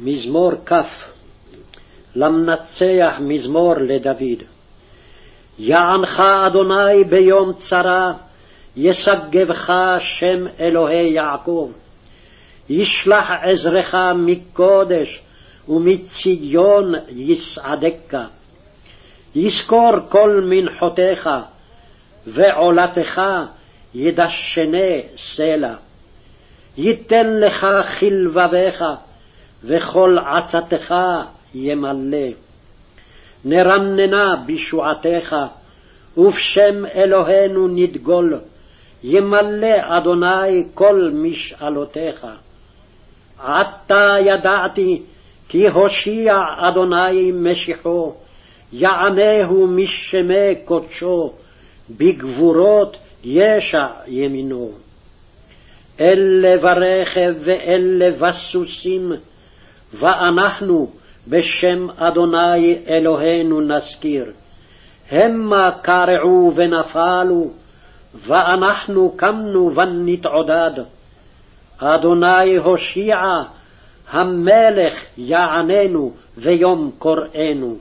מזמור כ. למנצח מזמור לדוד. יענך אדוני ביום צרה, ישגבך שם אלוהי יעקב. ישלח עזרך מקודש, ומציון יסעדך. יזכור כל מנחותיך, ועולתך ידשנה סלע. ייתן לך כלבביך, וכל עצתך ימלא. נרננה בישועתך, ובשם אלוהינו נדגול, ימלא אדוני כל משאלותיך. עתה ידעתי כי הושיע אדוני משיחו, יענהו משמי קדשו, בגבורות ישע ימינו. אלה ברכב ואלה בסוסים, ואנחנו בשם אדוני אלוהינו נזכיר. המה קרעו ונפלו, ואנחנו קמנו ונתעודד. אדוני הושיע, המלך יעננו ויום קוראנו.